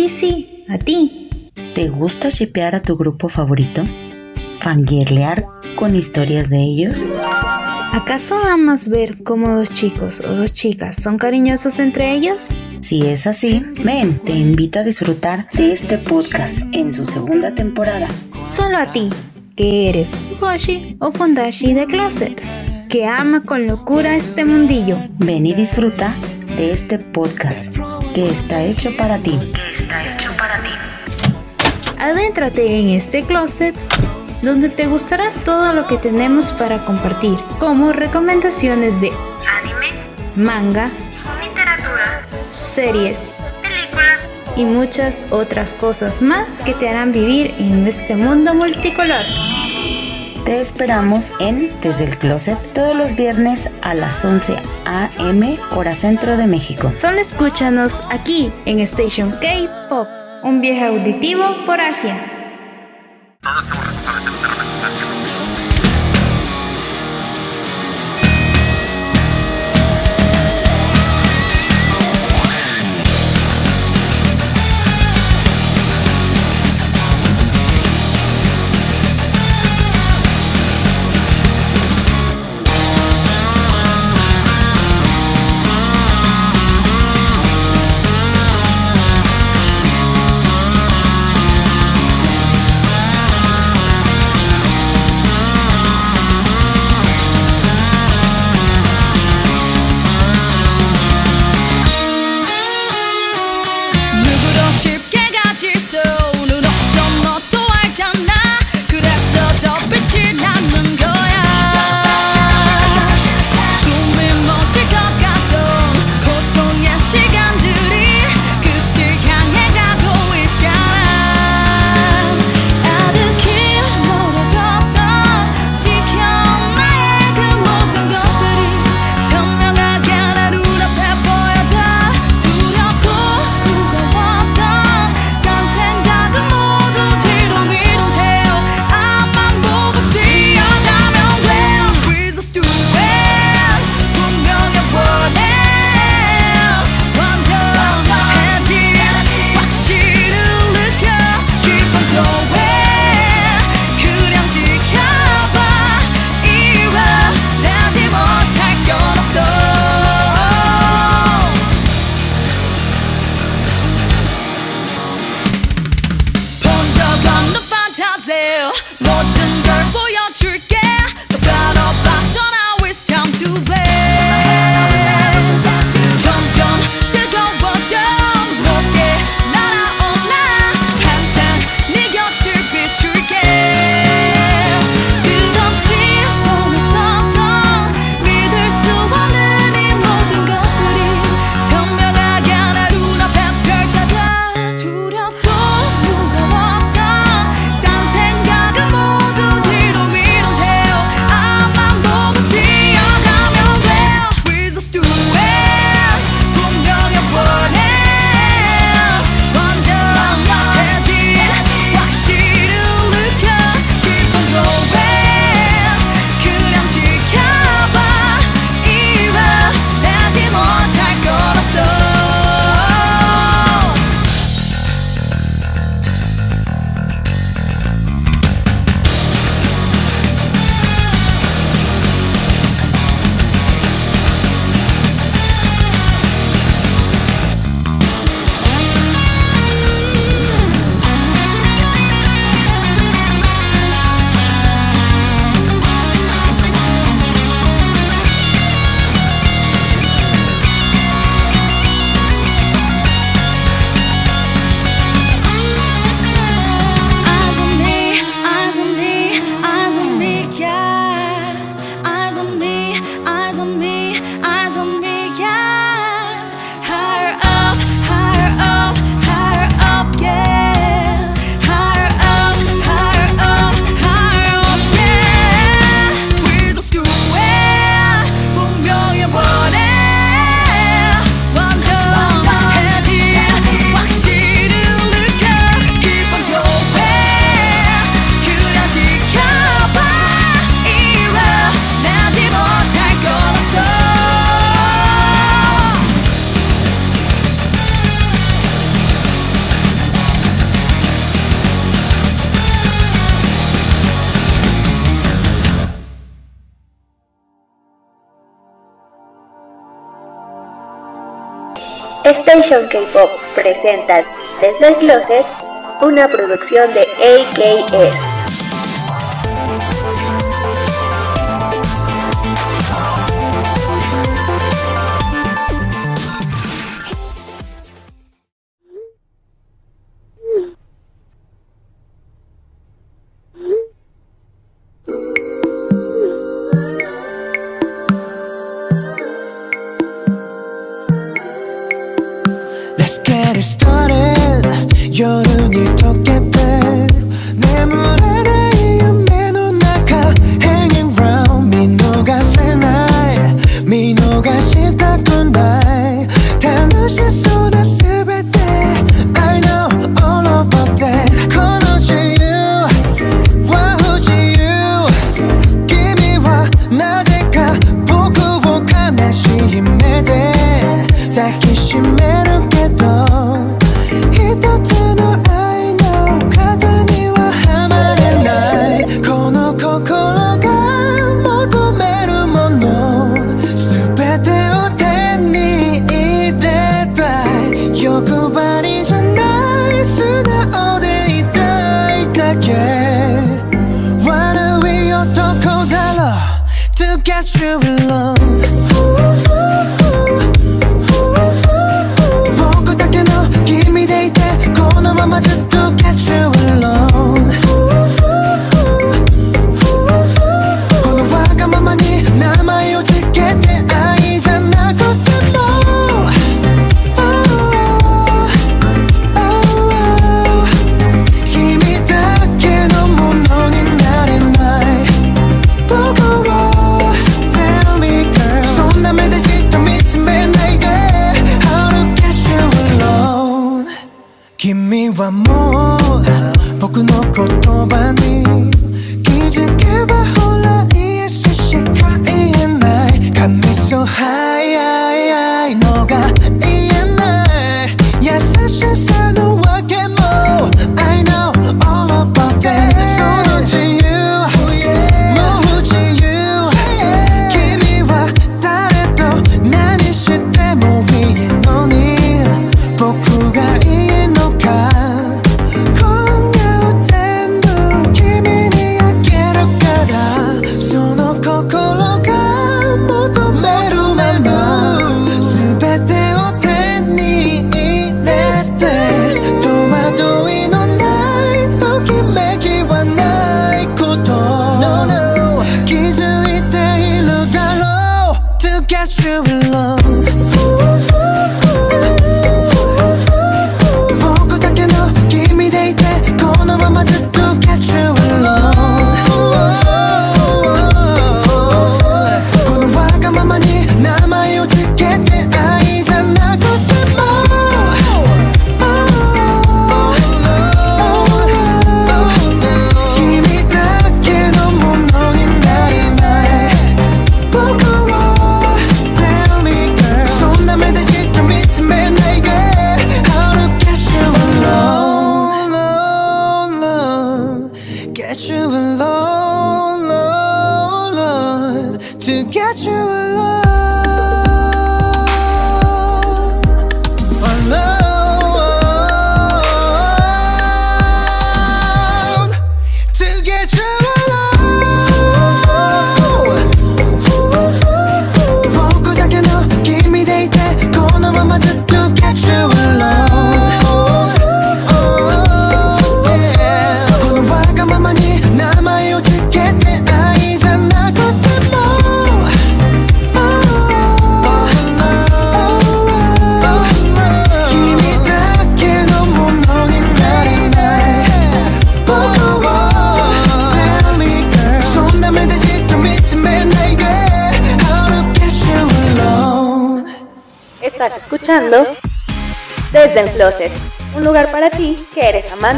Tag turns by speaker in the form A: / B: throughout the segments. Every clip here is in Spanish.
A: sí, sí, a ti.
B: ¿Te gusta shipear a tu grupo favorito? ¿Fangirlear con historias de ellos?
A: ¿Acaso amas ver cómo dos chicos o dos chicas son cariñosos entre ellos?
B: Si es así, ven, te invito a disfrutar de este podcast en su segunda temporada.
A: Solo a ti, que eres Fugoshi o Fundashi de Closet, que ama con locura este mundillo.
B: Ven y disfruta de este podcast que está hecho para ti. Que está hecho para ti.
A: Adéntrate en este closet donde te gustará todo lo que tenemos para compartir, como recomendaciones de anime, manga, literatura, series, películas y muchas otras cosas más que te harán vivir en este mundo multicolor.
B: Te esperamos en Desde el Closet todos los viernes a las 11 a.m. hora centro de México.
A: Solo escúchanos aquí en Station K-Pop, un viaje auditivo por Asia.
C: No
D: K-Pop presenta Desde el Closet, una producción de AKS. Desde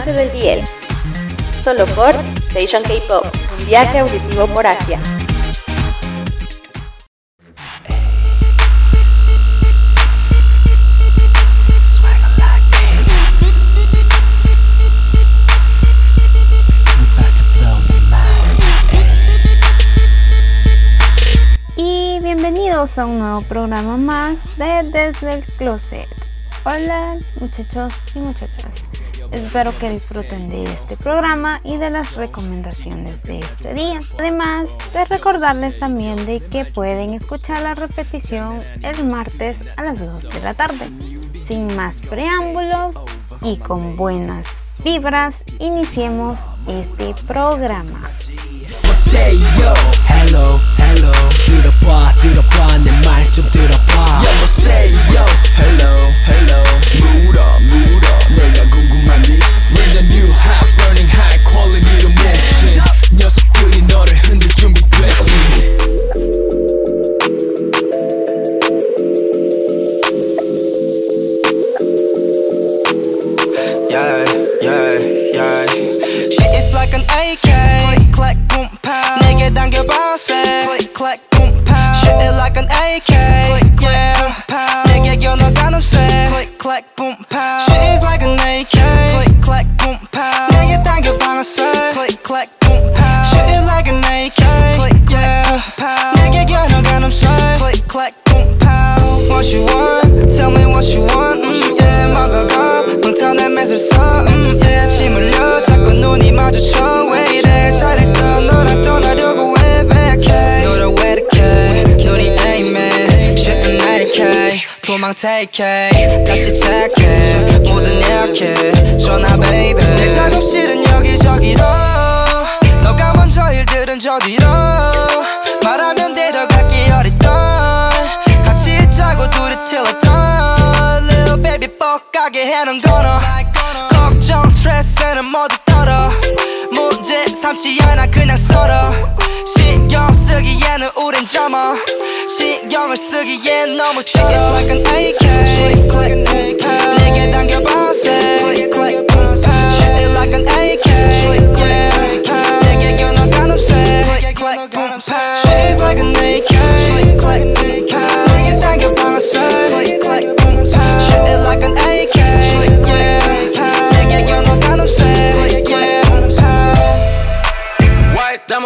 D: del DL. Solo por Station K-Pop, un viaje auditivo por Asia.
A: Y Bienvenidos a un nuevo programa más de Desde el Closet. Hola muchachos y muchachas. Espero que disfruten de este programa y de las recomendaciones de este día. Además de recordarles también de que pueden escuchar la repetición el martes a las 2 de la tarde. Sin más preámbulos y con buenas vibras, iniciemos este programa.
E: The new
F: house
E: Okay. Uh,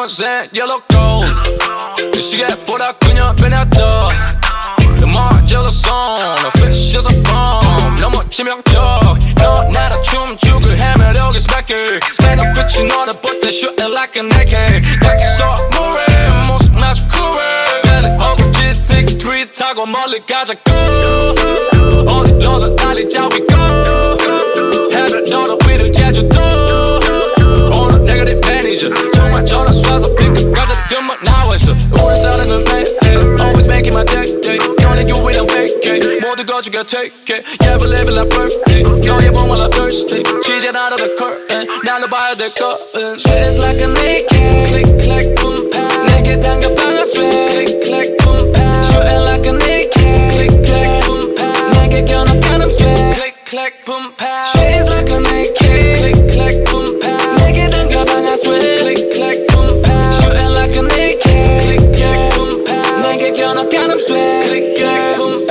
E: sent yellow gold. 시계 보다 그녀 변했다. 내 머리가 쏜, fish is a bomb. 너무 치명적. 너 나라 춤추길 헤매려기 스파크. 내가 빛이 너를 붙대 shoot it like an AK. 딱서 물에 모습 나주 쿨해. 배를 어긋지 6 3 타고 멀리 가자고. thought you could take it. Yeah, but living like perfect. No, you won't while I'm thirsty. She's just out of the curtain. Now nobody the curtain. is like a naked. Click, click, boom, pow. Naked, down your pants. Click, click, boom, pow. Shooting like a naked. Click, click, boom, pow. Naked, you're not kind of fit. Click, click, boom, pow. She's like a naked. Click, click, boom, pow. Naked, down your pants. Click, click, boom, pow. Shooting like a naked. Click, click, boom, pow. Naked, you're kind of fit. Click, click, boom, pow.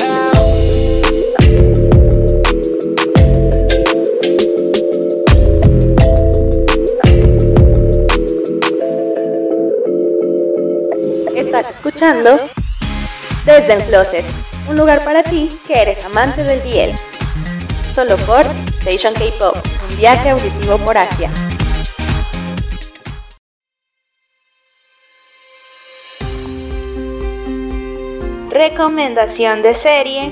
D: Desde el un lugar para ti que eres amante del DL. Solo por Station K-Pop, un viaje auditivo por Asia.
A: Recomendación de serie.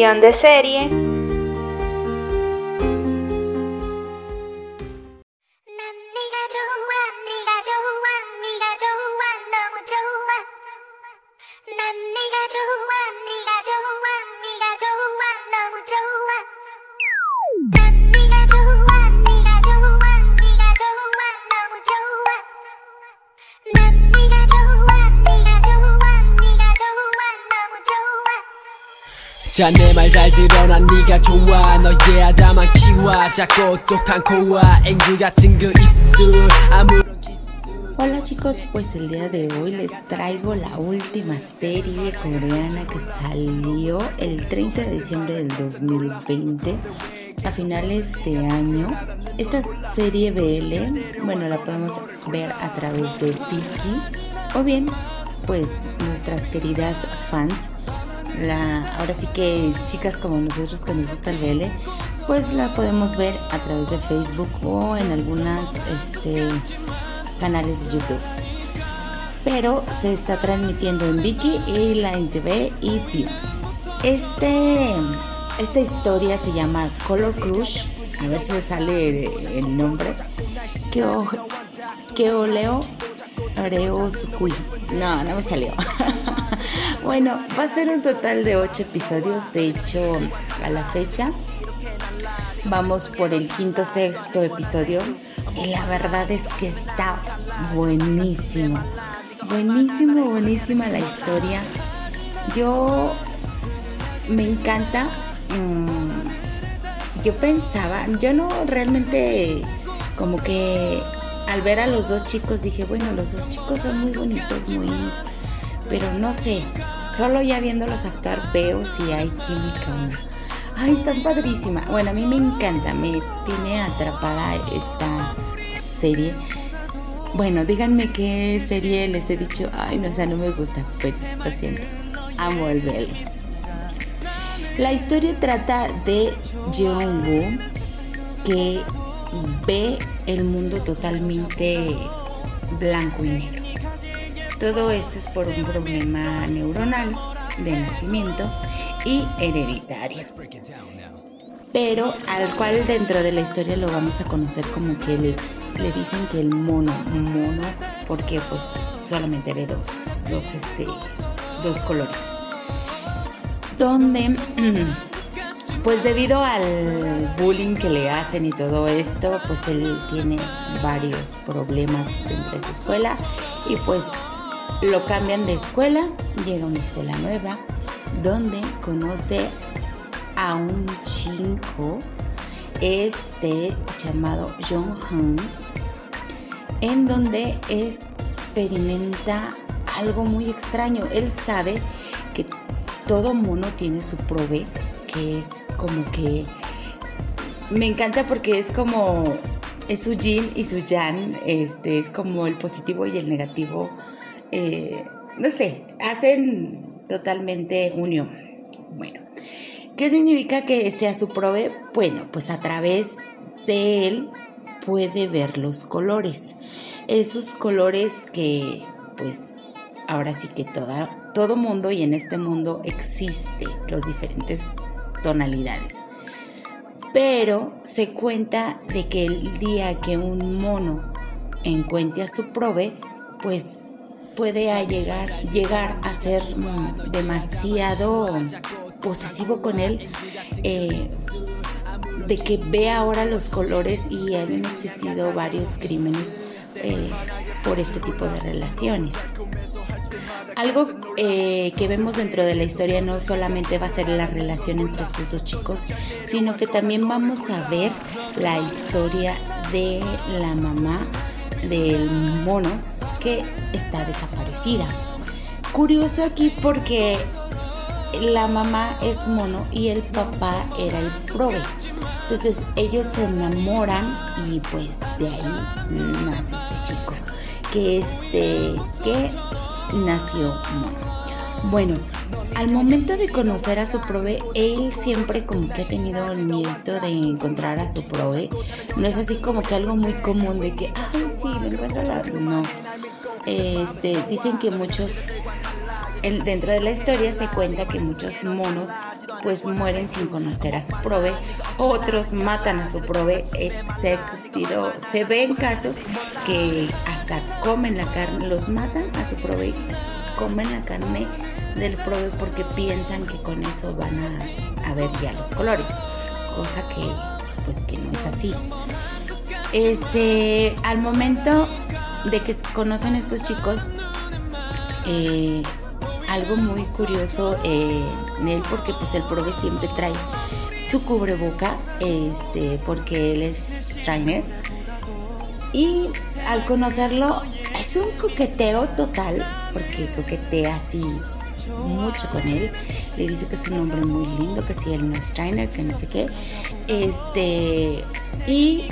A: De serie.
G: 자 내 말 잘 들어 난 네가 좋아 너의 아담한 키와 작고 똑똑한 코와 앵두 같은 그 입술 아무런 기술
B: Hola chicos, pues el día de hoy les traigo la última serie coreana que salió el 30 de diciembre del 2020 a finales de año. Esta serie BL, bueno, la podemos ver a través de Viki o bien, pues nuestras queridas fans la, ahora sí que chicas como nosotros que nos gusta el BL, pues la podemos ver a través de Facebook o en algunas este, canales de YouTube. Pero se está transmitiendo en Viki y la NTV y View. Este, esta historia se llama Color Crush. A ver si me sale el nombre. Keo, Keoleo Areosukui. No, no me salió. bueno, va a ser un total de 8 episodios. De hecho, a la fecha vamos por el quinto sexto episodio. Y la verdad es que está buenísimo. Buenísimo, buenísima la historia. Yo me encanta. mm, yo pensaba, yo no realmente como que al ver a los dos chicos dije, bueno, los dos chicos son muy bonitos, muy... Pero no sé, solo ya viéndolos actuar veo si hay química o no. Ay, están padrísima. Bueno, a mí me encanta, me tiene atrapada esta serie. Bueno, díganme qué serie les he dicho. Ay, no, o sea, no me gusta, pero lo siento. Amo el BL. La historia trata de Jeong-woo que ve el mundo totalmente blanco y negro. Todo esto es por un problema neuronal de nacimiento y hereditario. Pero al cual dentro de la historia lo vamos a conocer como que le, le dicen que el mono, mono, porque pues solamente ve dos, dos, este, dos colores. Donde, pues debido al bullying que le hacen y todo esto, pues él tiene varios problemas dentro de su escuela y pues lo cambian de escuela, llega a una escuela nueva, donde conoce a un chico este llamado Jong Han, en donde experimenta algo muy extraño. Él sabe que todo mono tiene su prove, que es como que me encanta porque es como es su yin y su yang, este es como el positivo y el negativo eh, no sé, hacen totalmente unión. Bueno, ¿qué significa que sea su prove? Bueno, pues a través de él puede ver los colores. Esos colores que pues ahora sí que todo mundo y en este mundo existe los diferentes tonalidades. Pero se cuenta de que el día que un mono encuentre a su prove, pues puede llegar, a ser mm, demasiado posesivo con él, eh, de que ve ahora los colores y han existido varios crímenes eh, por este tipo de relaciones. Algo eh, que vemos dentro de la historia no solamente va a ser la relación entre estos dos chicos, sino que también vamos a ver la historia de la mamá del mono que está desaparecida. Curioso aquí porque la mamá es mono y el papá era el prove. Entonces ellos se enamoran y pues de ahí nace este chico que este que nació mono. Bueno, al momento de conocer a su prove, él siempre como que ha tenido el miedo de encontrar a su prove. No es así como que algo muy común de que, ay, sí, lo encuentro la... No. Este, dicen que muchos, dentro de la historia se cuenta que muchos monos pues mueren sin conocer a su prove, otros matan a su prove, eh, se ha existido, se ven casos que hasta comen la carne, los matan a su prove, comen la carne del prove porque piensan que con eso van a, a ver ya los colores, cosa que pues que no es así. Este, al momento de que conocen estos chicos, eh, algo muy curioso eh, él porque pues el prove siempre trae su cubreboca, este, porque él es trainer. Y al conocerlo es un coqueteo total, porque coquetea así mucho con él. Le dice que es un hombre muy lindo, que si él no es trainer, que no sé qué. Este, y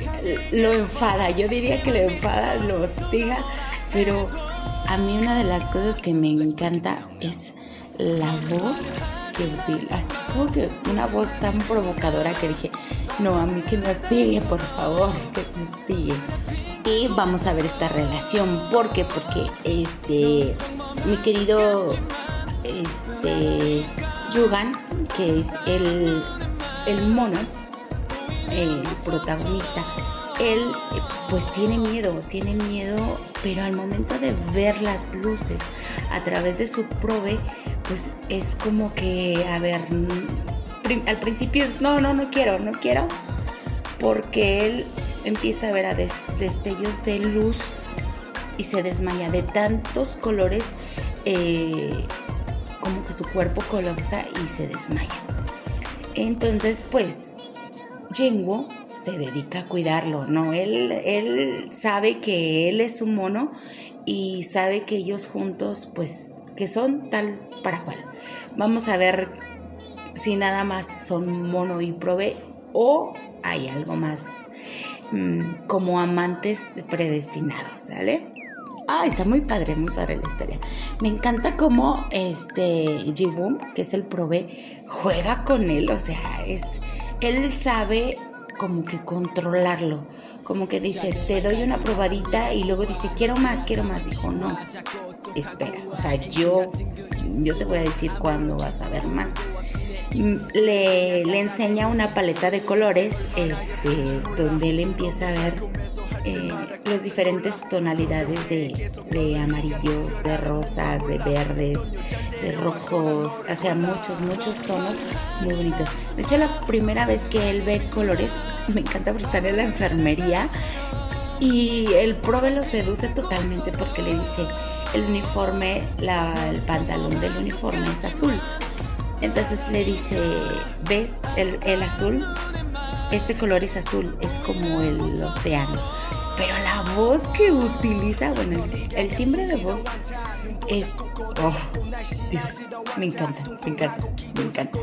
B: lo enfada, yo diría que lo enfada, lo hostiga, pero a mí una de las cosas que me encanta es la voz que utiliza, así como que una voz tan provocadora que dije, no, a mí que me hostigue, por favor, que me hostigue. Y vamos a ver esta relación, ¿por qué? Porque este, mi querido este, Yugan, que es el, el mono, el protagonista, él eh, pues tiene miedo, tiene miedo, pero al momento de ver las luces a través de su prove, pues es como que, a ver, al principio es, no, no, no quiero, no quiero, porque él empieza a ver a destellos de luz y se desmaya de tantos colores, eh, como que su cuerpo colapsa y se desmaya. Entonces, pues, Jenwo se dedica a cuidarlo, ¿no? Él, él sabe que él es un mono y sabe que ellos juntos, pues, que son tal para cual. Vamos a ver si nada más son mono y prove o hay algo más mm, como amantes predestinados, ¿sale? Ah, está muy padre, muy padre la historia. Me encanta cómo este Jibum, que es el prove, juega con él. O sea, es. Él sabe como que controlarlo. Como que dice, te doy una probadita y luego dice, quiero más, quiero más. Dijo, no, espera. O sea, yo, yo te voy a decir cuándo vas a ver más. Le, le enseña una paleta de colores este, donde él empieza a ver eh, las diferentes tonalidades de, de, amarillos, de rosas, de verdes, de rojos, o sea, muchos, muchos tonos muy bonitos. De hecho, la primera vez que él ve colores, me encanta porque está en la enfermería y el prove lo seduce totalmente porque le dice, el uniforme, la, el pantalón del uniforme es azul. Entonces le dice, ¿ves el, el azul? Este color es azul, es como el océano pero la voz que utiliza, bueno, el, timbre de voz es, oh, Dios, me encanta, me encanta, me encanta.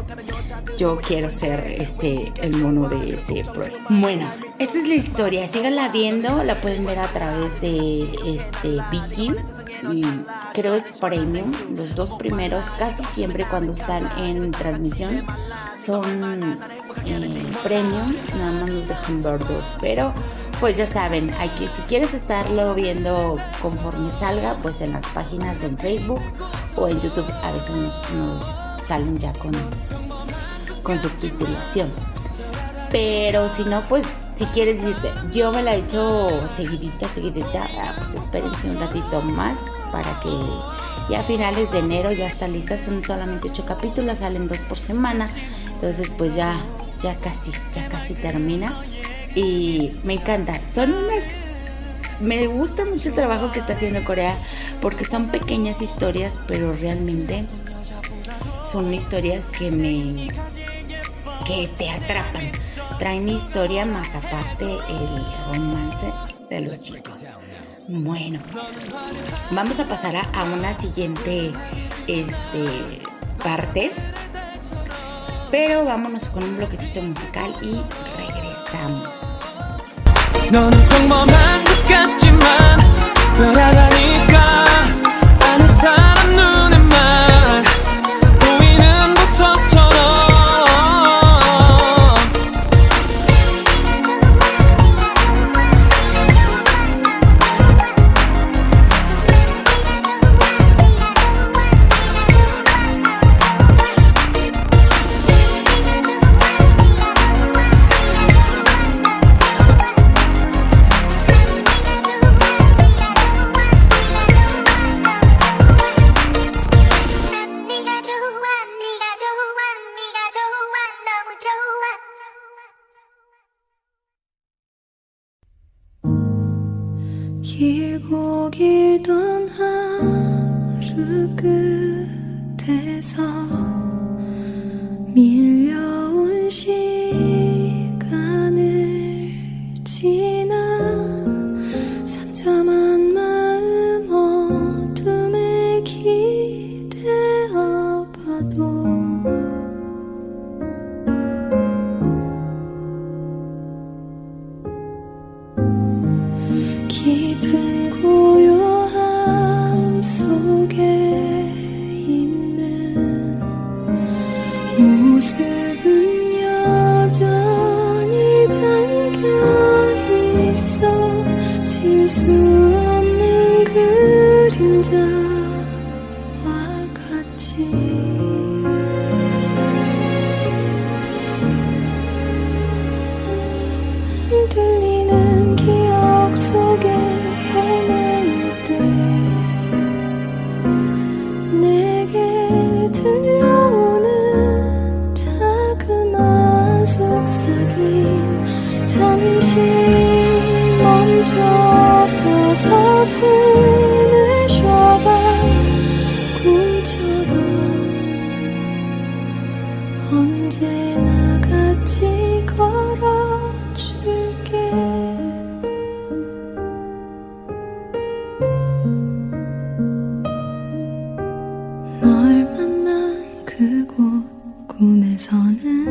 B: Yo quiero ser este el mono de ese pro. Bueno, esa es la historia. Síganla viendo, la pueden ver a través de este Vicky.
H: Creo es premium. Los dos primeros, casi siempre cuando están en transmisión, son eh, premium. Nada más nos dejan ver dos. Pero pues ya saben, hay que, si quieres estarlo viendo conforme salga, pues en las páginas de Facebook o en YouTube a veces nos, nos salen ya con, con subtitulación. Pero si no, pues si quieres yo me la he hecho seguidita, seguidita, ah, pues espérense un ratito más para que ya a finales de enero ya están listas. Son solamente ocho capítulos, salen dos por semana. Entonces pues ya, ya casi, ya casi termina. Y me encanta. Son unas... Me gusta mucho el trabajo que está haciendo Corea porque son pequeñas historias, pero realmente son historias que me... que te atrapan traen historia más aparte el romance de los chicos. Bueno, vamos a pasar a, una siguiente este, parte. Pero vámonos con un bloquecito musical y regresamos.
I: 꿈에서는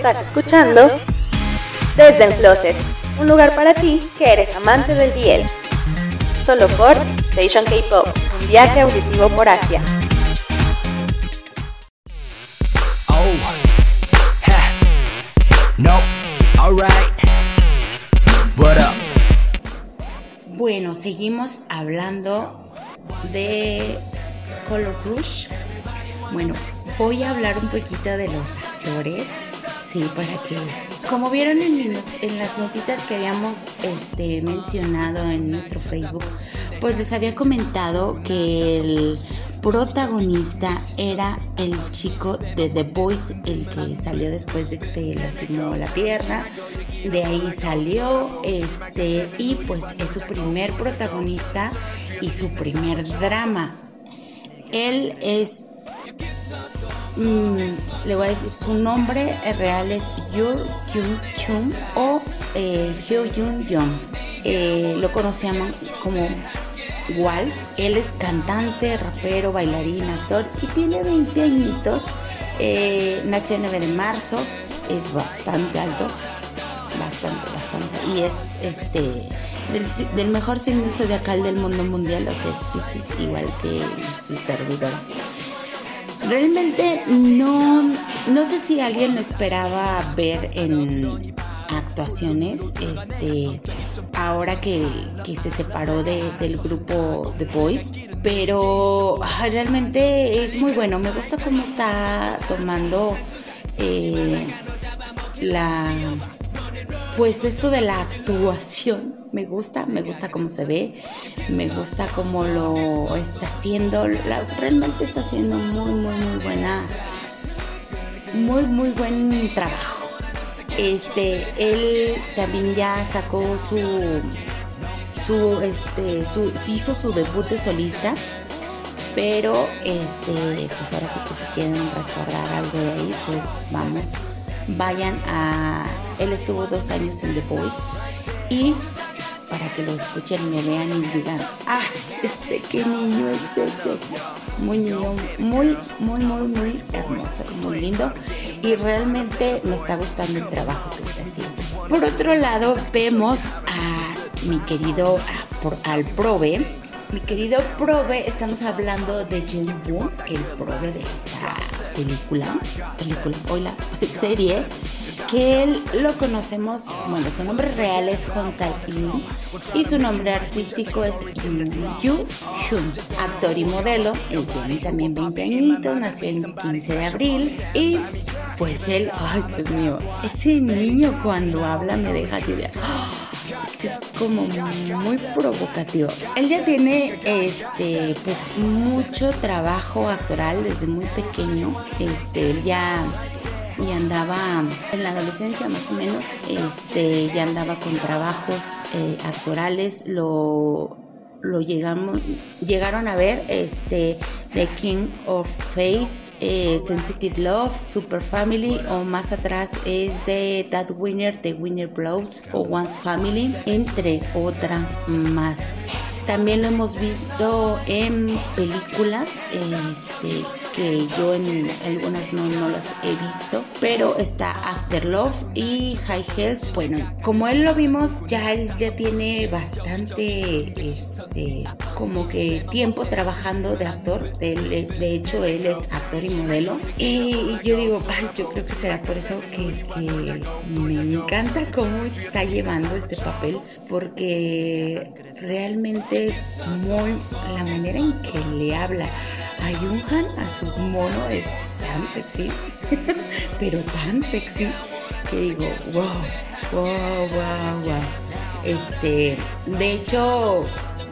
D: Estás escuchando Desde el Closet, un lugar para ti que eres amante del DL. Solo por Station K-Pop, un viaje auditivo por Asia.
G: Oh, ha, no, alright. What up?
B: Bueno, seguimos hablando de Color Rush. Bueno, voy a hablar un poquito de los actores. Sí, para que, como vieron en, las notitas que habíamos este, mencionado en nuestro Facebook, pues les había comentado que el protagonista era el chico de The Voice, el que salió después de que se lastimó la pierna. De ahí salió, este, y pues es su primer protagonista y su primer drama. Él es Mm, le voy a decir su nombre real es Yoo Kyung Chum o eh, Hyo Jun Young. Eh, lo conocíamos como Walt. Él es cantante, rapero, bailarín, actor y tiene 20 añitos. Eh, nació el 9 de marzo, es bastante alto, bastante, bastante. Y es este del, mejor signo zodiacal del mundo mundial, o sea, es Piscis, igual que su servidora. Realmente no, no sé si alguien lo esperaba ver en actuaciones, este, ahora que, que se separó de- del grupo The Boys, pero ah, realmente es muy bueno, me gusta cómo está tomando eh, la, pues esto de la actuación me gusta, me gusta cómo se ve, me gusta cómo lo está haciendo, la- realmente está haciendo muy, muy, muy buena, muy, muy buen trabajo. este, él también ya sacó su, su, este, su, hizo su debut de solista, pero este, pues ahora sí que si quieren recordar algo de ahí, pues vamos, vayan a, él estuvo dos años en The Voice y para que lo escuchen y me vean y digan, ah, ya sé qué niño es ese. Muy niño, muy, muy, muy, muy hermoso, muy lindo. Y realmente me está gustando el trabajo que está haciendo. Por otro lado, vemos a mi querido, al Probe. Mi querido Probe, estamos hablando de Jung Woo, el Probe de esta película, película, hoy la serie, que él lo conocemos, bueno, su nombre real es Hong Tae-in y su nombre artístico es Yu Hyun, actor y modelo, él tiene también 20 añitos, nació el 15 de abril y pues él, ay Dios mío, ese niño cuando habla me deja así de... ¡ah! Es que es como muy provocativo. Él ya tiene este pues mucho trabajo actoral desde muy pequeño. Este, él ya y andaba en la adolescencia más o menos, este, ya andaba con trabajos eh, actorales, lo, lo llegamos, llegaron a ver este, The King of Face, eh, Sensitive Love, Super Family o más atrás es de That Winner, The Winner Blows o Once Family, entre otras más. También lo hemos visto en películas este, que yo en algunas no, no las he visto, pero está After Love y High Health. Bueno, como él lo vimos, ya él ya tiene bastante, este, como que tiempo trabajando de actor. De, de hecho, él es actor y modelo. Y yo digo, ay, yo creo que será por eso que, que me encanta cómo está llevando este papel, porque realmente es muy la manera en que le habla a Yunhan, a su mono, es tan sexy, pero tan sexy que digo, wow, wow, wow, wow. Este, de hecho,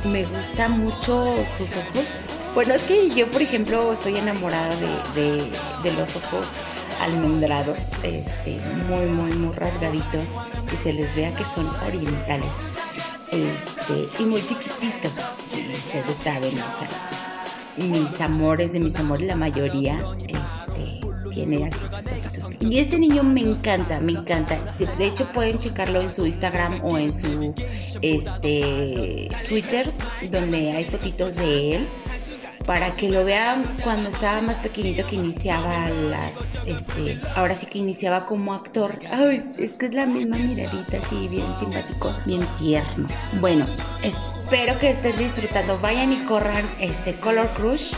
B: me gusta mucho sus ojos. Bueno, es que yo, por ejemplo, estoy enamorada de, de- los ojos almendrados, este, muy, muy, muy rasgaditos, y se les vea que son orientales, este, y muy chiquititos, sí, ustedes saben, o sea, mis amores, de mis amores, la mayoría, este, tiene así sus ojitos. Y este niño me encanta, me encanta. De hecho, pueden checarlo en su Instagram o en su este Twitter, donde hay fotitos de él. Para que lo vean cuando estaba más pequeñito que iniciaba las, este, ahora sí que iniciaba como actor. Ay, es que es la misma miradita así, bien simpático, bien tierno. Bueno, espero que estén disfrutando. Vayan y corran este Color Crush.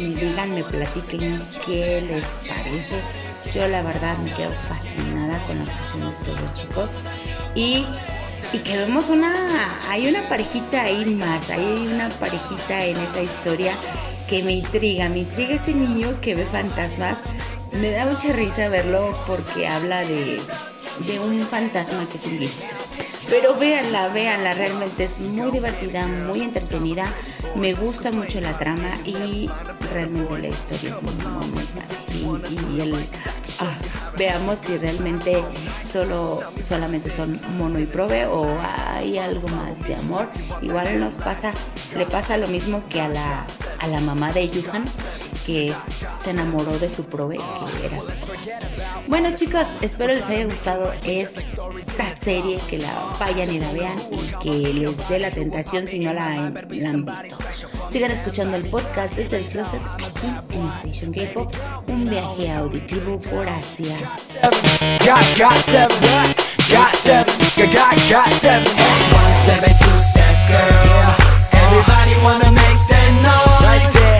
B: Me digan, me platiquen qué les parece. Yo la verdad me quedo fascinada con la actuación de estos dos chicos. Y, y que vemos una, hay una parejita ahí más, hay una parejita en esa historia que me intriga, me intriga ese niño que ve fantasmas. Me da mucha risa verlo porque habla de, de un fantasma que es un viejito. Pero véanla, véanla, realmente es muy divertida, muy entretenida. Me gusta mucho la trama y realmente la historia es muy, muy, muy padre. Y, el, ah, veamos si realmente solo, solamente son mono y prove o hay algo más de amor. Igual nos pasa, le pasa lo mismo que a la, a la mamá de Yuhan, que es- se enamoró de su prove, que era su papá. Bueno chicos, espero les haya gustado esta serie, que la vayan y la vean y que les dé la tentación si no la, han- la han visto. Sigan escuchando el podcast desde el closet aquí en Station K-Pop, un viaje auditivo por Asia.
G: Everybody wanna make that noise.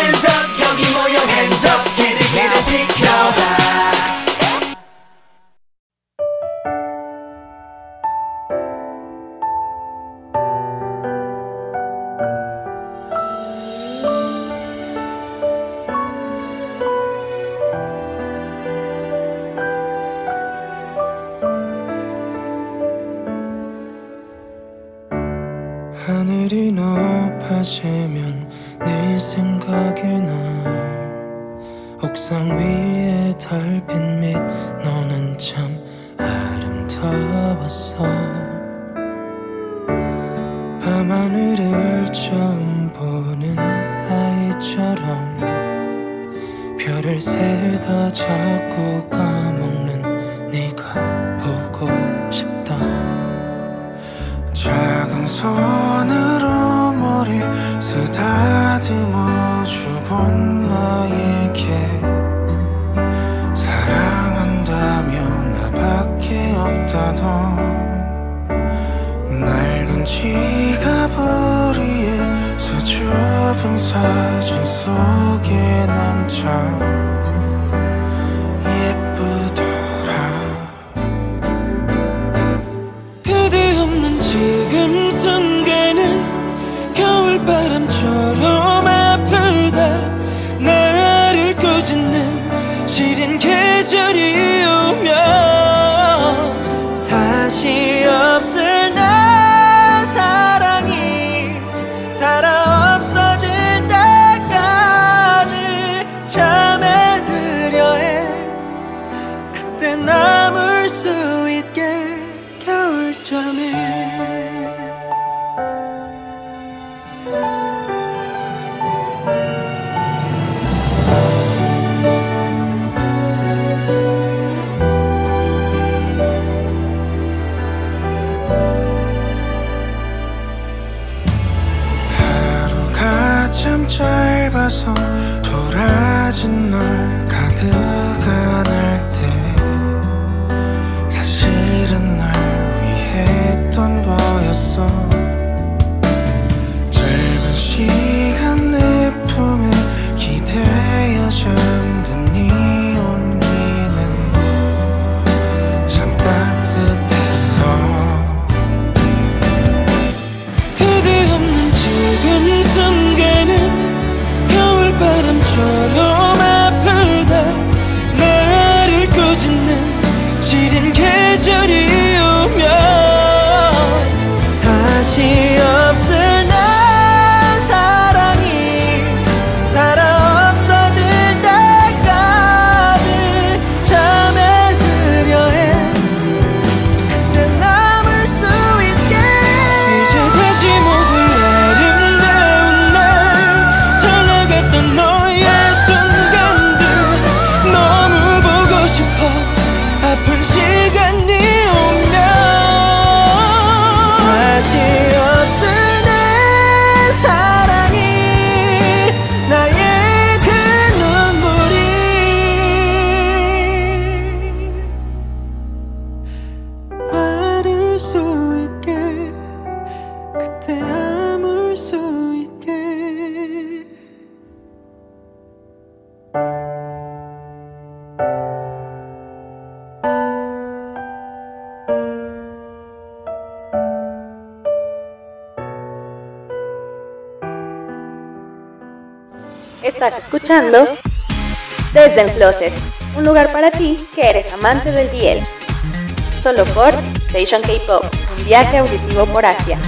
G: hands up, Yogi, mo your hands up. Get it, get it,
I: big now.
D: Estás escuchando Desde el Closet, un lugar para ti que eres amante del DL. Solo por Station K-Pop, un viaje auditivo por Asia.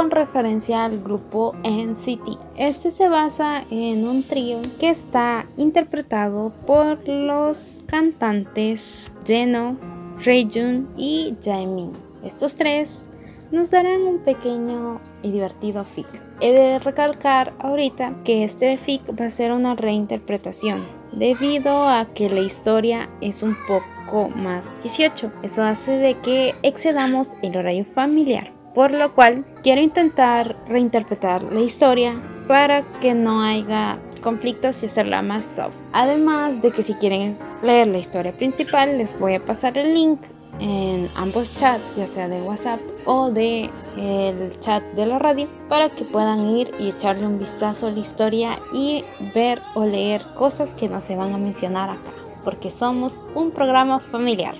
A: con referencia al grupo NCT. Este se basa en un trío que está interpretado por los cantantes Jeno, Raejun y Jaemin. Estos tres nos darán un pequeño y divertido fic. He de recalcar ahorita que este fic va a ser una reinterpretación, debido a que la historia es un poco más 18. Eso hace de que excedamos el horario familiar por lo cual quiero intentar reinterpretar la historia para que no haya conflictos y hacerla más soft. Además de que si quieren leer la historia principal, les voy a pasar el link en ambos chats, ya sea de WhatsApp o de el chat de la radio, para que puedan ir y echarle un vistazo a la historia y ver o leer cosas que no se van a mencionar acá, porque somos un programa familiar.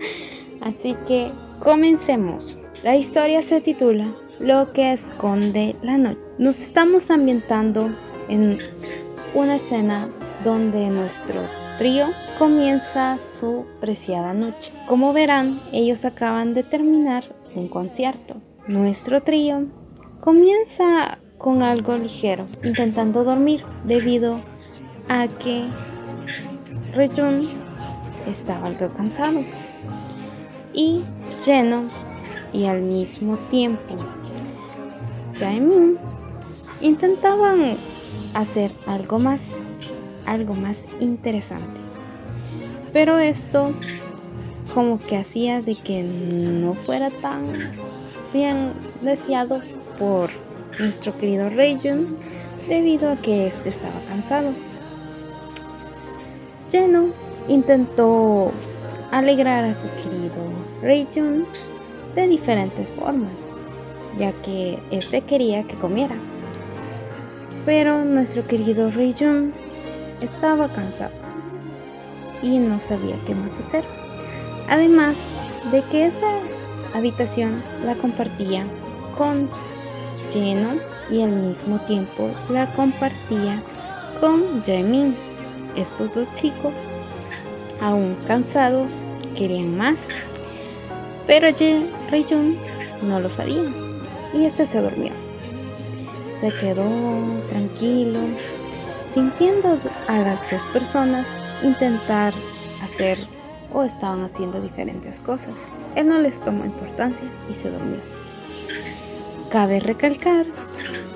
A: Así que comencemos. La historia se titula Lo que esconde la noche. Nos estamos ambientando en una escena donde nuestro trío comienza su preciada noche. Como verán, ellos acaban de terminar un concierto. Nuestro trío comienza con algo ligero, intentando dormir debido a que Rejun estaba algo cansado y lleno y al mismo tiempo Jaemin intentaban hacer algo más, algo más interesante. Pero esto como que hacía de que no fuera tan bien deseado por nuestro querido Jun debido a que este estaba cansado. Jeno intentó alegrar a su querido Jun de diferentes formas, ya que este quería que comiera. Pero nuestro querido Jun estaba cansado y no sabía qué más hacer. Además de que esa habitación la compartía con Jeno y al mismo tiempo la compartía con Jaemin. Estos dos chicos, aún cansados, querían más, pero Jun no lo sabía y este se durmió. Se quedó tranquilo, sintiendo a las dos personas intentar hacer o estaban haciendo diferentes cosas. Él no les tomó importancia y se durmió. Cabe recalcar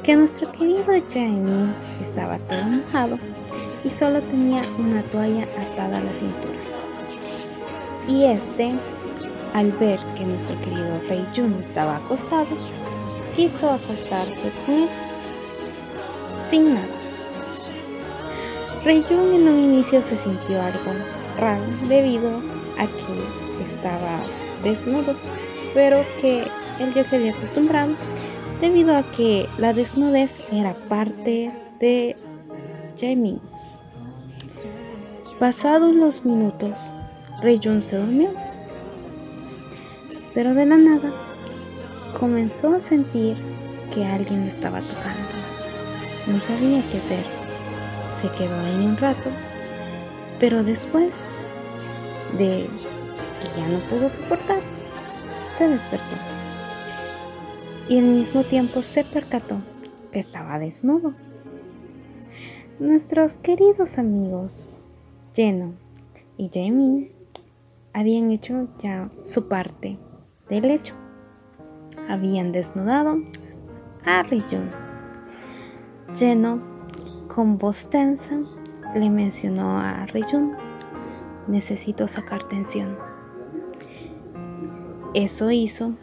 A: que nuestro querido Jamie estaba todo mojado y solo tenía una toalla atada a la cintura. Y este, al ver que nuestro querido Rey Jun estaba acostado, quiso acostarse con él sin nada. Rey Jun en un inicio se sintió algo raro debido a que estaba desnudo, pero que él ya se había acostumbrado debido a que la desnudez era parte de Jamie. Pasados los minutos, Jun se durmió, pero de la nada comenzó a sentir que alguien lo estaba tocando. No sabía qué hacer. Se quedó ahí un rato, pero después de que ya no pudo soportar, se despertó y al mismo tiempo se percató que estaba desnudo. Nuestros queridos amigos Jeno y Jamie habían hecho ya su parte del hecho. Habían desnudado a Ryun. Jeno, con voz tensa, le mencionó a Ryun, necesito sacar tensión. Eso hizo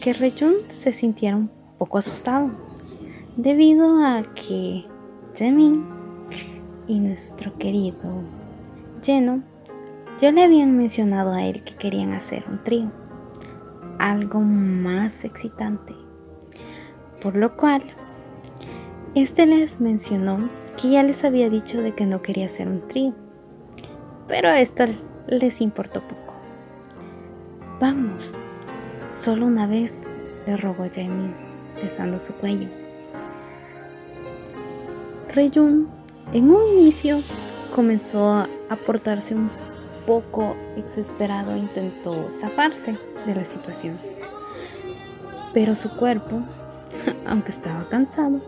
A: que Reyun se sintiera un poco asustado, debido a que Jamin y nuestro querido Jeno ya le habían mencionado a él que querían hacer un trío, algo más excitante, por lo cual este les mencionó que ya les había dicho de que no quería hacer un trío, pero a esto les importó poco. Vamos, Solo una vez le rogó Jaime, besando su cuello. Reyun en un inicio comenzó a portarse un poco exasperado intentó zafarse de la situación. Pero su cuerpo, aunque estaba cansado,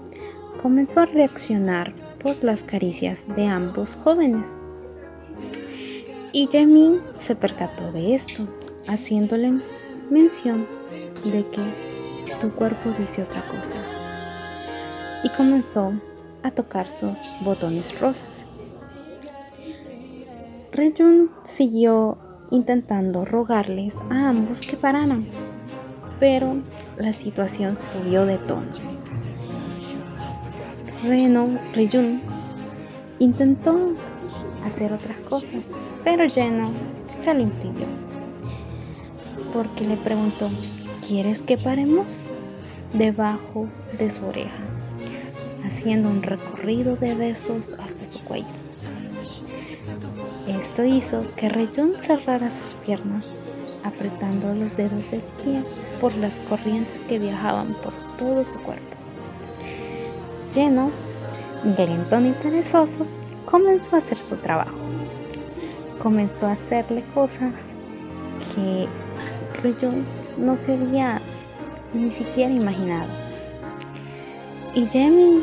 A: comenzó a reaccionar por las caricias de ambos jóvenes. Y Jamin se percató de esto, haciéndole mención de que tu cuerpo dice otra cosa. Y comenzó a tocar sus botones rosas. Reyun siguió intentando rogarles a ambos que pararan, pero la situación subió de tono. Reno, Reyun intentó hacer otras cosas, pero Jeno se lo impidió porque le preguntó, ¿quieres que paremos? Debajo de su oreja, haciendo un recorrido de besos hasta su cuello. Esto hizo que Reyun cerrara sus piernas, apretando los dedos del pie por las corrientes que viajaban por todo su cuerpo. Lleno, galentón y perezoso, comenzó a hacer su trabajo comenzó a hacerle cosas que Rayun no se había ni siquiera imaginado. Y Jamie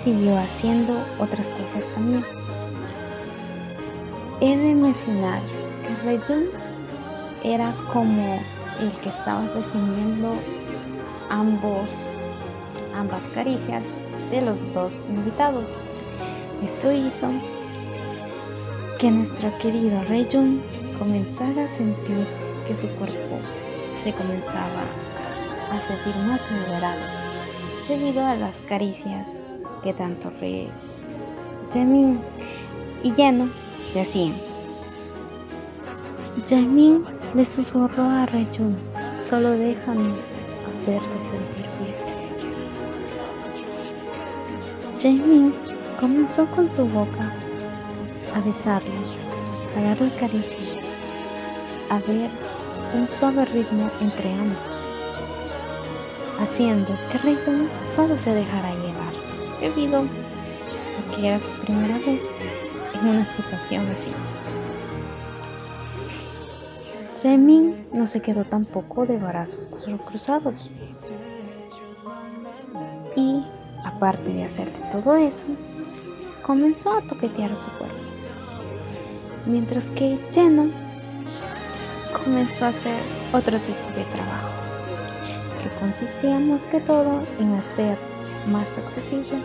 A: siguió haciendo otras cosas también. He de mencionar que Rayun era como el que estaba recibiendo ambos, ambas caricias de los dos invitados. Esto hizo que nuestro querido Rayun comenzara a sentir que su cuerpo se comenzaba a sentir más liberado debido a las caricias que tanto Rey Jamin y Lleno le hacían. Jamin le susurró a Rayun, solo déjanos hacerte sentir bien. Jamin comenzó con su boca a besarle, a darle caricias, a ver un suave ritmo entre ambos, haciendo que Rayun solo se dejara llevar, debido a que era su primera vez en una situación así. Jamin no se quedó tampoco de brazos cruzados. Y aparte de hacer de todo eso, comenzó a toquetear su cuerpo. Mientras que Lleno comenzó a hacer otro tipo de trabajo, que consistía más que todo en hacer más accesible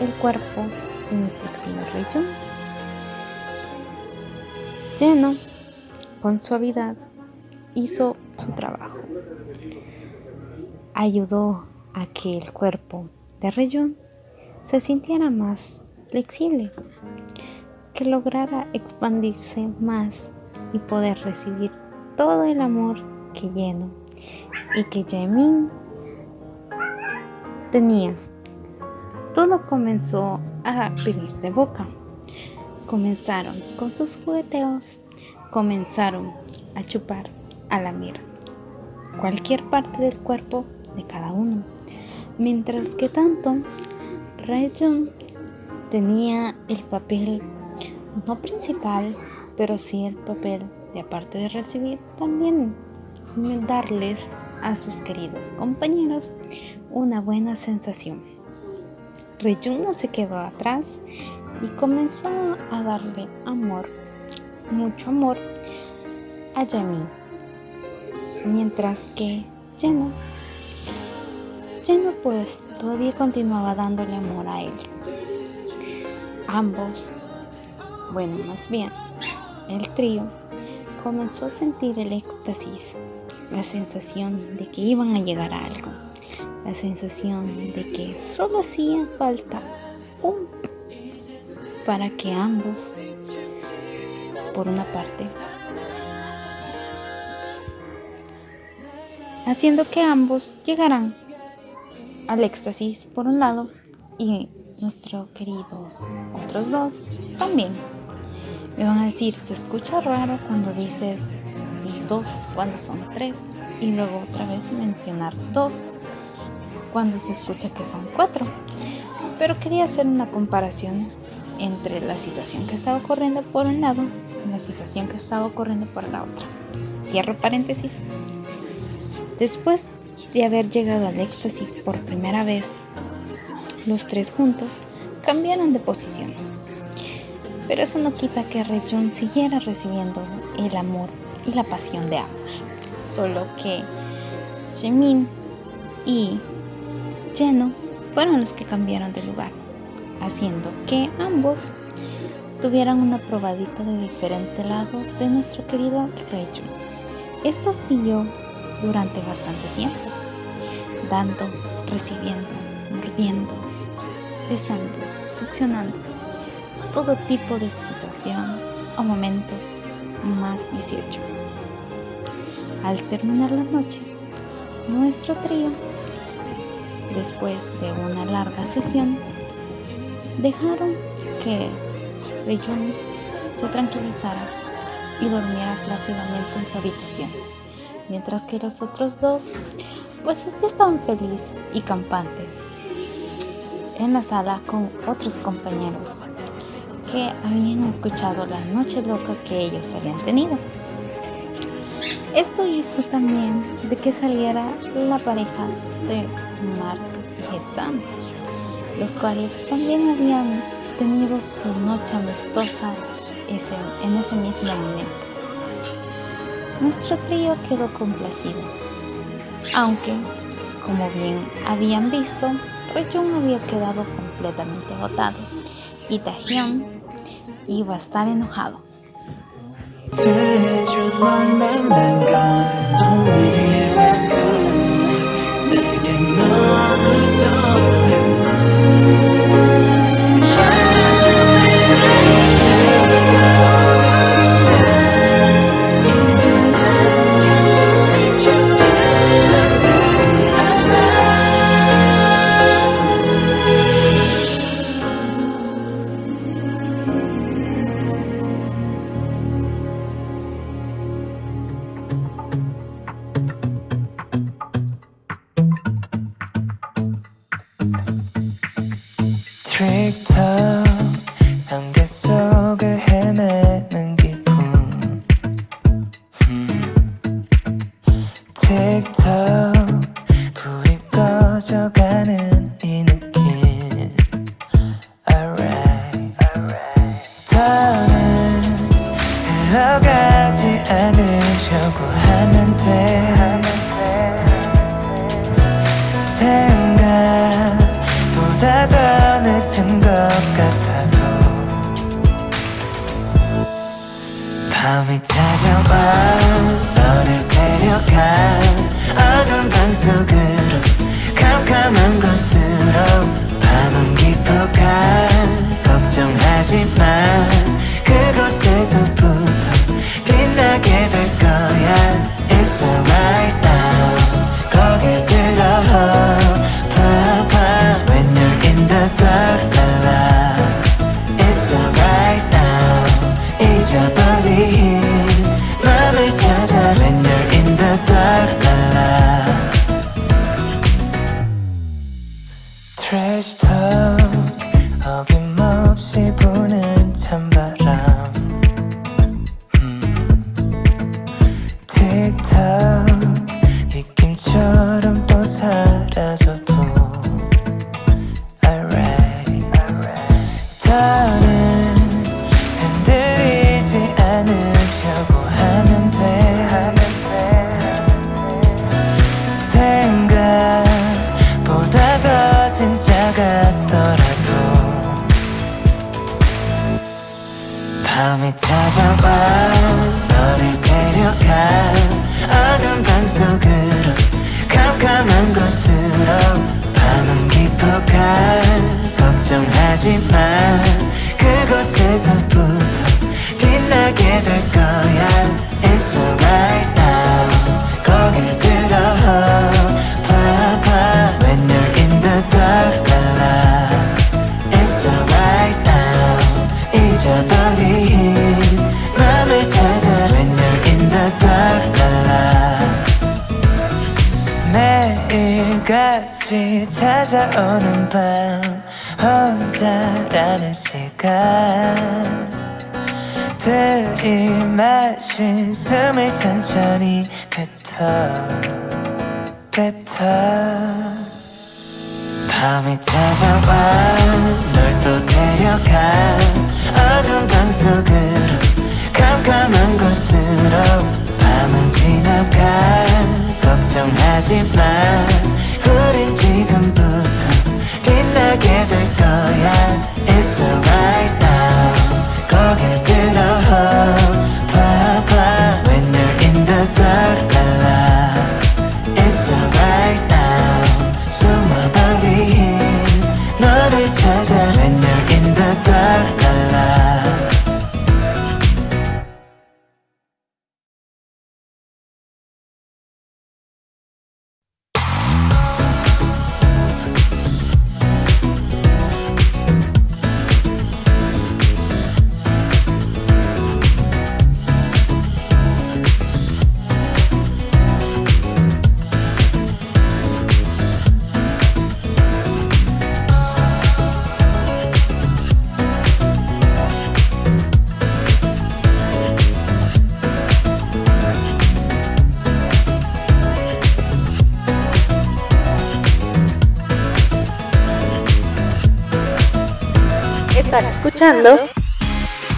A: el cuerpo de nuestro querido Rey Lleno, con suavidad, hizo su trabajo. Ayudó a que el cuerpo de Rayón se sintiera más flexible, que lograra expandirse más y poder recibir todo el amor que lleno y que Jaemin tenía. Todo comenzó a venir de boca. Comenzaron con sus jugueteos, comenzaron a chupar, a lamer cualquier parte del cuerpo de cada uno. Mientras que tanto, Rayun tenía el papel no principal, pero sí el papel de aparte de recibir, también darles a sus queridos compañeros una buena sensación. Reyun no se quedó atrás y comenzó a darle amor, mucho amor, a Yamin. Mientras que Lleno, Lleno pues todavía continuaba dándole amor a él. Ambos, bueno, más bien, el trío comenzó a sentir el éxtasis, la sensación de que iban a llegar a algo, la sensación de que solo hacía falta un para que ambos, por una parte, haciendo que ambos llegaran al éxtasis por un lado y nuestro querido otros dos también. Me van a decir, se escucha raro cuando dices dos cuando son tres y luego otra vez mencionar dos cuando se escucha que son cuatro. Pero quería hacer una comparación entre la situación que estaba ocurriendo por un lado y la situación que estaba ocurriendo por la otra. Cierro paréntesis. Después de haber llegado al éxtasis por primera vez, los tres juntos cambiaron de posición. Pero eso no quita que Rayón siguiera recibiendo el amor y la pasión de ambos. Solo que Shemin y Jeno fueron los que cambiaron de lugar, haciendo que ambos tuvieran una probadita de diferente lado de nuestro querido Rayón. Esto siguió durante bastante tiempo, dando, recibiendo, mordiendo, besando, succionando, todo tipo de situación o momentos más 18. Al terminar la noche, nuestro trío, después de una larga sesión, dejaron que Rayun se tranquilizara y durmiera plácidamente en su habitación mientras que los otros dos pues estaban felices y campantes en la sala con otros compañeros,
J: que habían escuchado la noche loca que ellos habían tenido. Esto hizo también de que saliera la pareja de Mark y Hetzam, los cuales también habían tenido su noche amistosa ese- en ese mismo momento. Nuestro trío quedó complacido, aunque, como bien habían visto, Rechung había quedado completamente agotado y Taehyung iba a estar enojado.
K: 하지 마 그곳에서부터 빛나게 될 거야 It's alright now 거길 들어 봐봐 When you're in the dark la la It's alright now 잊어버린 맘을 찾아 When you're in the dark la la 매일같이 찾아오는 밤 시간. 들이마신 숨을 천천히 뱉어 뱉어. 밤이 찾아와 널 또 데려가 어둠 방 속으로 캄캄한 곳으로 밤은 지나가 걱정하지 마 우린 지금부터 빛나게 될 거야 It's alright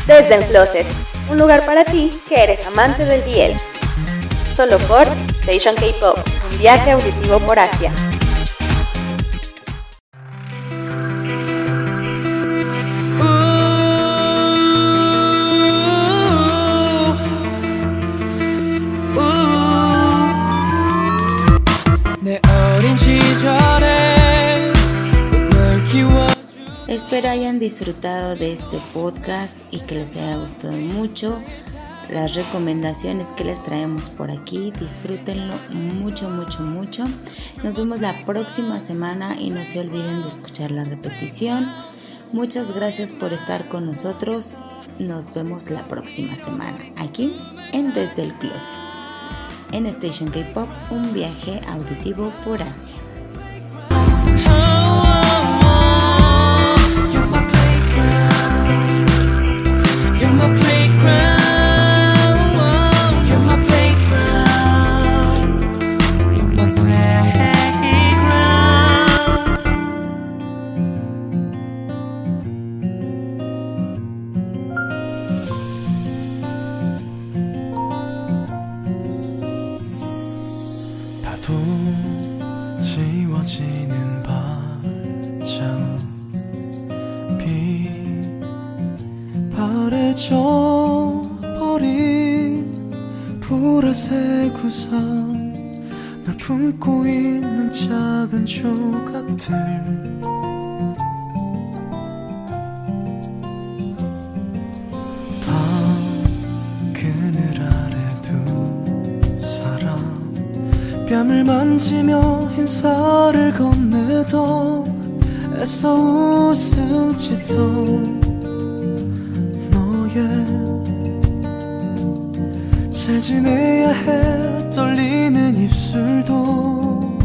D: Desde el un lugar para ti que eres amante del DL. Solo por Station K-Pop, un viaje auditivo por Asia.
B: Disfrutado de este podcast y que les haya gustado mucho. Las recomendaciones que les traemos por aquí, disfrútenlo mucho, mucho, mucho. Nos vemos la próxima semana y no se olviden de escuchar la repetición. Muchas gracias por estar con nosotros. Nos vemos la próxima semana aquí en Desde el Closet. En Station K-Pop, un viaje auditivo por Asia.
I: 뺨을 만지며 인사를 건네던 애써 웃음 짓던 너의 잘 지내야 해 떨리는 입술도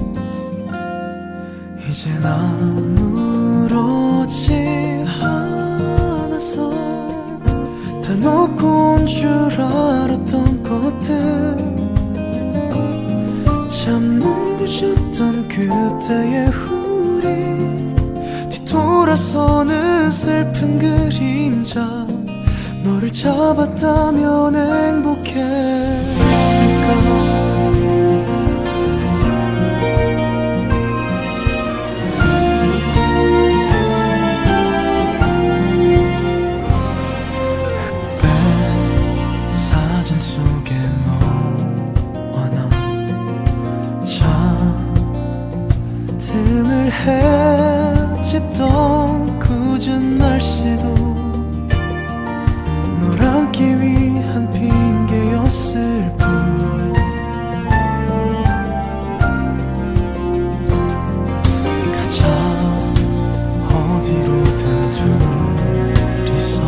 I: 이젠 아무렇지 않아서 다 놓고 온 줄 알았던 것들 참 눈부셨던 그때의 우리. 뒤돌아서는 슬픈 그림자. 너를 잡았다면 행복했을까 헤집던 굳은 날씨도 널 안기 위한 핑계였을 뿐. 가자 어디로든 둘이서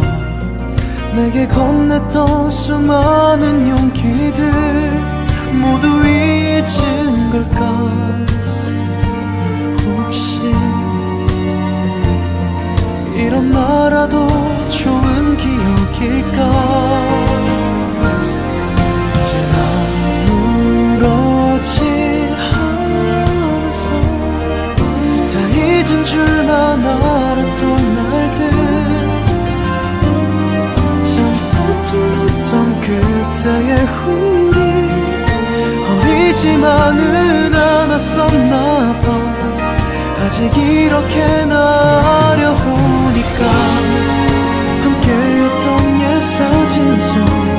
I: 내게 건넸던 수많은 용 나라도 좋은 기억일까? 이젠 아무렇지 않아서 다 잊은 줄만 알았던 날들. 참 서툴렀던 그때의 우리 어리지만은 않았었나 봐. 아직 이렇게 나 어려우 扫千座。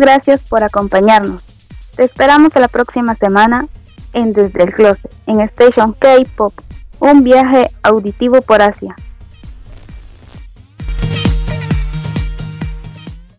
L: Gracias por acompañarnos. Te esperamos la próxima semana en Desde el Closet, en Station K-Pop, un viaje auditivo por Asia.